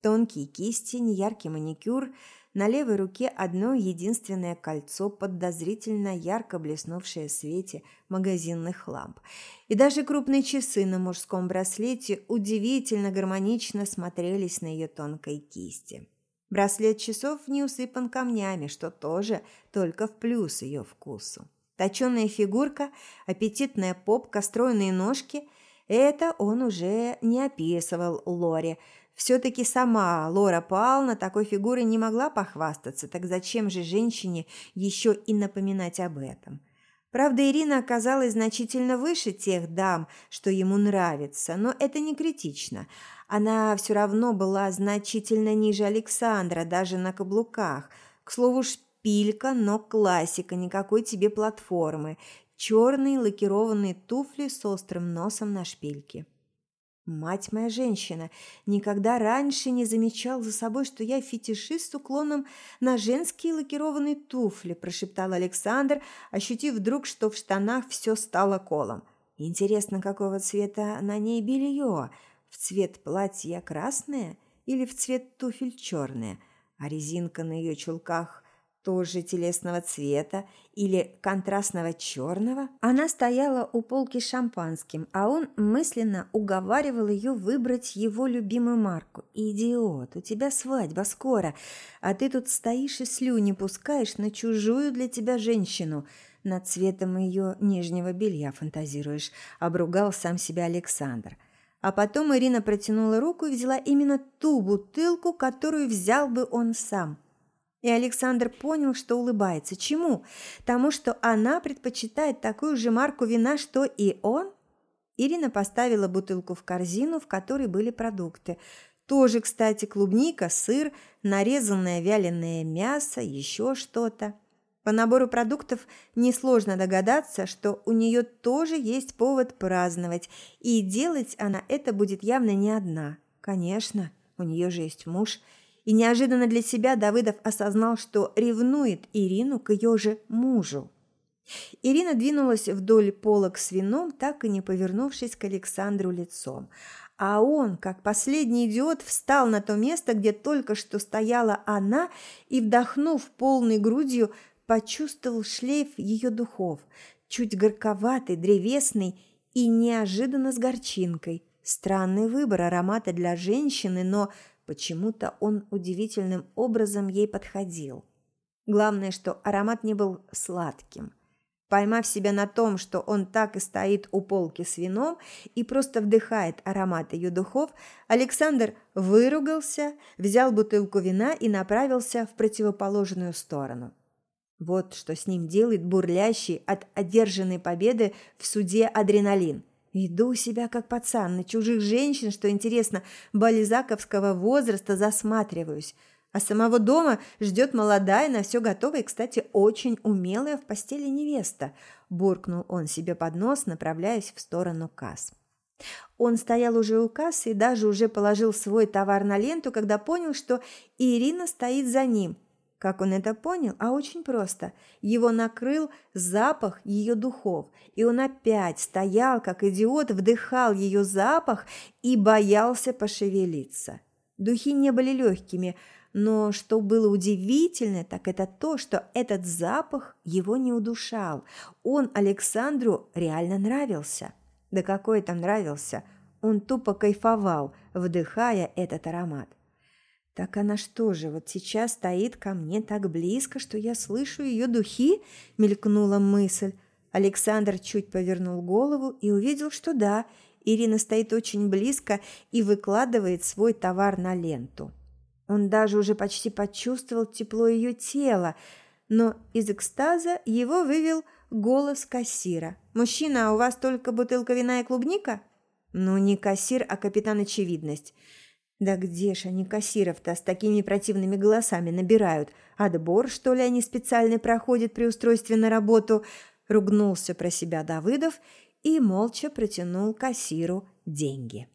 тонкие кисти, неяркий маникюр, на левой руке одно единственное кольцо, подозрительно ярко блеснувшее в свете магазинных ламп. И даже крупные часы на мужском браслете удивительно гармонично смотрелись на ее тонкой кисти. Браслет часов не усыпан камнями, что тоже только в плюс ее вкусу. Точеная фигурка, аппетитная попка, стройные ножки – это он уже не описывал Лоре. Все-таки сама Лора Павловна такой фигурой не могла похвастаться, так зачем же женщине еще и напоминать об этом? Правда, Ирина оказалась значительно выше тех дам, что ему нравится, но это не критично. Она все равно была значительно ниже Александра, даже на каблуках. К слову, шпилька, но классика, никакой тебе платформы черные лакированные туфли с острым носом на шпильке. Мать моя женщина, никогда раньше не замечал за собой, что я фетишист с уклоном на женские лакированные туфли, прошептал Александр, ощутив вдруг, что в штанах все стало колом. Интересно, какого цвета на ней белье? В цвет платья красное или в цвет туфель черное? А резинка на ее чулках тоже телесного цвета или контрастного черного. Она стояла у полки с шампанским, а он мысленно уговаривал ее выбрать его любимую марку. «Идиот, у тебя свадьба скоро, а ты тут стоишь и слюни пускаешь на чужую для тебя женщину». Над цветом ее нижнего белья фантазируешь, обругал сам себя Александр. А потом Ирина протянула руку и взяла именно ту бутылку, которую взял бы он сам – и Александр понял, что улыбается. Чему? Тому, что она предпочитает такую же марку вина, что и он? Ирина поставила бутылку в корзину, в которой были продукты. Тоже, кстати, клубника, сыр, нарезанное вяленое мясо, еще что-то. По набору продуктов несложно догадаться, что у нее тоже есть повод праздновать, и делать она это будет явно не одна. Конечно, у нее же есть муж – и неожиданно для себя Давыдов осознал, что ревнует Ирину к ее же мужу. Ирина двинулась вдоль полок с вином, так и не повернувшись к Александру лицом. А он, как последний идиот, встал на то место, где только что стояла она, и, вдохнув полной грудью, почувствовал шлейф ее духов, чуть горьковатый, древесный и неожиданно с горчинкой. Странный выбор аромата для женщины, но Почему-то он удивительным образом ей подходил. Главное, что аромат не был сладким. Поймав себя на том, что он так и стоит у полки с вином и просто вдыхает аромат ее духов, Александр выругался, взял бутылку вина и направился в противоположную сторону. Вот что с ним делает бурлящий от одержанной победы в суде адреналин. Иду себя как пацан, на чужих женщин, что интересно, бальзаковского возраста засматриваюсь. А самого дома ждет молодая, на все готовая и, кстати, очень умелая в постели невеста. Буркнул он себе под нос, направляясь в сторону касс. Он стоял уже у кассы и даже уже положил свой товар на ленту, когда понял, что Ирина стоит за ним – как он это понял? А очень просто. Его накрыл запах ее духов, и он опять стоял, как идиот, вдыхал ее запах и боялся пошевелиться. Духи не были легкими, но что было удивительно, так это то, что этот запах его не удушал. Он Александру реально нравился. Да какой там нравился? Он тупо кайфовал, вдыхая этот аромат. Так она что же, вот сейчас стоит ко мне так близко, что я слышу ее духи? Мелькнула мысль. Александр чуть повернул голову и увидел, что да, Ирина стоит очень близко и выкладывает свой товар на ленту. Он даже уже почти почувствовал тепло ее тела, но из экстаза его вывел голос кассира. «Мужчина, а у вас только бутылка вина и клубника?» «Ну, не кассир, а капитан очевидность». Да где ж они кассиров-то с такими противными голосами набирают? Отбор, что ли, они специально проходят при устройстве на работу? Ругнулся про себя Давыдов и молча протянул кассиру деньги.